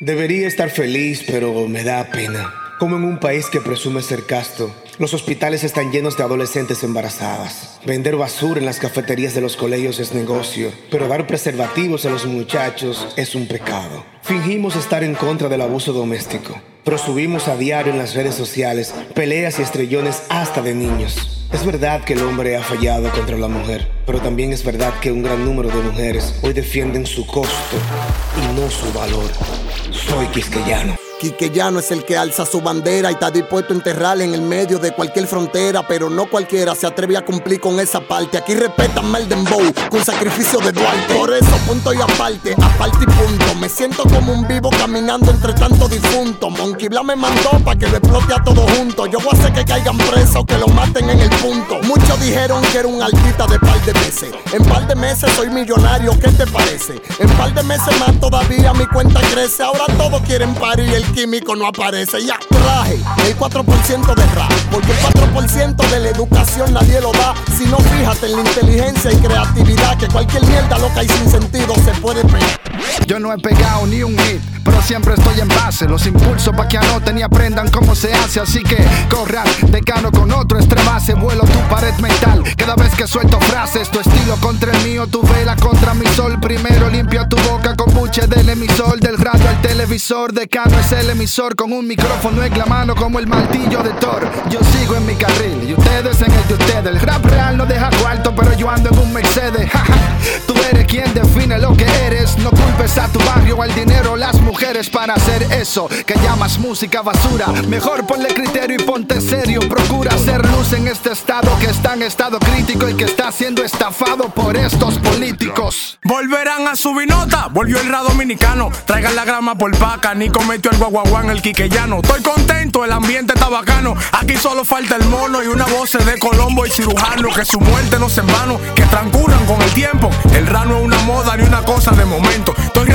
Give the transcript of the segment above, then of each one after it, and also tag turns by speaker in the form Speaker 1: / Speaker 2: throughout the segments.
Speaker 1: Debería estar feliz, pero me da pena. Como en un país que presume ser casto, los hospitales están llenos de adolescentes embarazadas. Vender basura en las cafeterías de los colegios es negocio, pero dar preservativos a los muchachos es un pecado. Fingimos estar en contra del abuso doméstico, pero subimos a diario en las redes sociales peleas y estrellones hasta de niños. Es verdad que el hombre ha fallado contra la mujer, pero también es verdad que un gran número de mujeres hoy defienden su costo y no su valor. Soy quisqueyano.
Speaker 2: Quiqueyano es el que alza su bandera y está dispuesto a enterrarla en el medio de cualquier frontera, pero no cualquiera se atreve a cumplir con esa parte. Aquí respetan el dembow con sacrificio de Duarte. Por eso punto y aparte, aparte y punto. Me siento como un vivo caminando entre tantos difuntos. Monkey Bla me mandó para que lo explote a todos juntos. Yo voy a hacer que caigan presos, que lo maten en el punto. Muchos dijeron que era un altita de par de meses. En par de meses soy millonario, ¿qué te parece? En par de meses más todavía mi cuenta crece. Ahora todos quieren parir el químico no aparece. Ya traje el 4% de rap, porque el 4% de la educación nadie lo da. Si no, fíjate en la inteligencia y creatividad, que cualquier mierda loca y sin sentido se puede pegar.
Speaker 3: Yo no he pegado ni un hit, pero siempre estoy en base. Los impulsos pa' que anoten y aprendan cómo se hace. Así que corran, decano con otro base Vuelo tu pared mental cada vez que suelto frases. Tu estilo contra el mío, tu vela contra mi sol. Primero limpia tu boca con buche del emisor, del radio al televisor. Decano es el emisor con un micrófono en la mano como el martillo de Thor. Yo sigo en mi carril y ustedes en el de ustedes. El rap real no deja cuarto, pero yo ando en un Mercedes. Tú eres quien define lo que eres. No culpes a tu barrio o al dinero, las mujeres para hacer eso que llamas música basura. Mejor ponle criterio y ponte serio. Procura hacer luz en este estado que está en estado crítico y que está siendo estafado por estos políticos.
Speaker 4: Volverán a subir nota, volvió el ra dominicano. Traigan la grama por paca, ni cometió el guaguaguán, el quiqueyano. Estoy contento, el ambiente está bacano. Aquí solo falta el mono y una voz de Colombo y cirujano. Que su muerte no se en vano, que transcurran con el tiempo. El ra no es una moda ni una cosa de momento. Estoy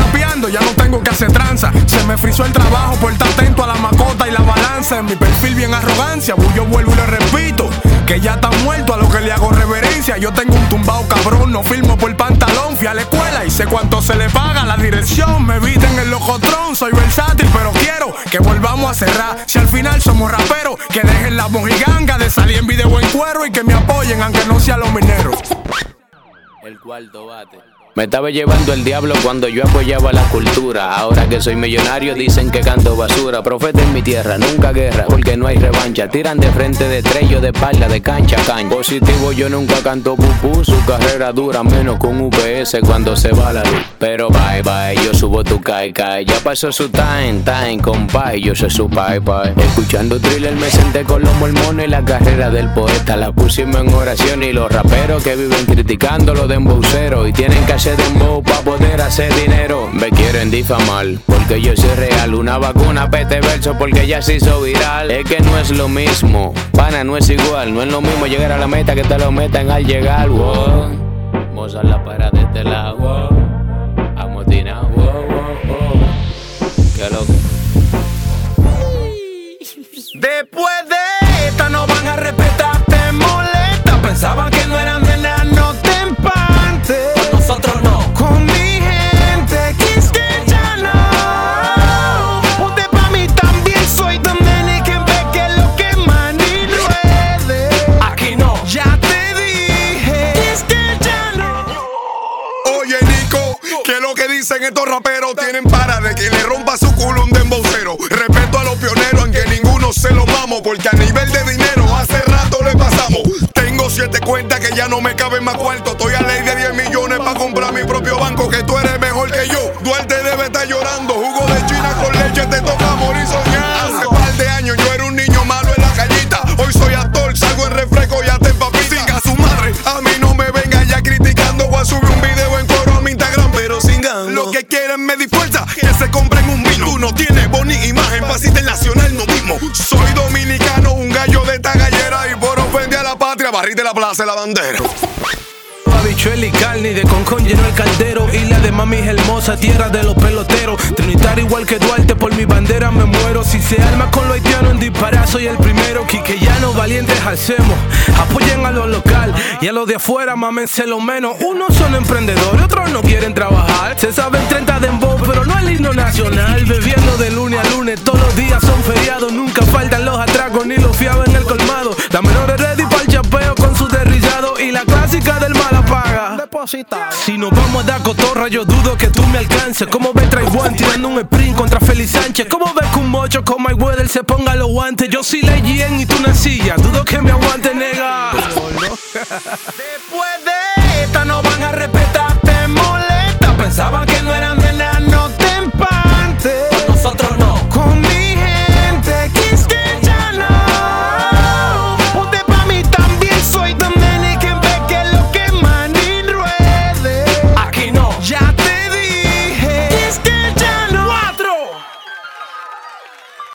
Speaker 4: ya no tengo que hacer tranza. Se me frizó el trabajo por estar atento a la macota y la balanza. En mi perfil bien arrogancia, yo vuelvo y le repito. Que ya está muerto a lo que le hago reverencia. Yo tengo un tumbao cabrón, no filmo por pantalón. Fui a la escuela y sé cuánto se le paga la dirección. Me visten el locotrón, soy versátil, pero quiero que volvamos a cerrar. Si al final somos raperos, que dejen la mojiganga de salir en video en cuero y que me apoyen aunque no sea los mineros.
Speaker 5: El cuarto bate. Me estaba llevando el diablo cuando yo apoyaba la cultura. Ahora que soy millonario dicen que canto basura. Profeta en mi tierra, nunca guerra, porque no hay revancha. Tiran de frente de estrello, de espalda, de cancha a cancha. Positivo yo nunca canto pupú, su carrera dura menos con UPS cuando se va la luz. Pero bye bye, yo subo tu kai kai. Ya pasó su time, time, compa, yo soy su bye bye. Escuchando thriller me senté con los mormones. La carrera del poeta la pusimos en oración. Y los raperos que viven criticando lo de y tienen que de dembow pa' poder hacer dinero. Me quieren difamar porque yo soy real. Una vacuna pete verso porque ya se hizo viral. Es que no es lo mismo, pana, no es igual. No es lo mismo llegar a la meta que te lo metan al llegar. Wow. Mozart la para de este lado. Amotina, wow, wow, wow. Qué loco.
Speaker 4: Después
Speaker 6: raperos tienen para de que le rompa su culo un dembocero. Respeto a los pioneros, aunque ninguno se lo mamo, porque a nivel de dinero hace rato le pasamos. Tengo siete cuentas que ya no me caben más cuarto. Bonita imagen, pa' si internacional no mismo. Soy dominicano, un gallo de esta gallera. Y por ofender a la patria, barrite la plaza de la bandera.
Speaker 4: Habichuel y carne, de concón lleno el caldero. Isla de mami hermosa, tierra de los peloteros. Trinitario igual que Duarte, por mi bandera me muero. Si se arma con lo haitiano en disparar, soy el primero. Quique ya no
Speaker 7: valientes hacemos. Apoyen a lo local y a los de afuera, mámense lo menos. Unos son emprendedores, otros no quieren trabajar. Se saben 30 de embo, pero no el himno nacional. Bebiendo de lunes a lunes, todos los días son feriados. Nunca faltan los atracos ni los fiados en el colmado. La menor es ready para el chapeo con su derrillado y la clásica del mala paga. Si nos vamos a dar cotorra, yo dudo que tú me alcances. ¿Cómo ves Trae tirando un sprint contra Félix Sánchez? ¿Cómo ves que un mocho con My Weather se ponga los guantes? Yo soy la y tú una silla, dudo que me aguante, nega. Después.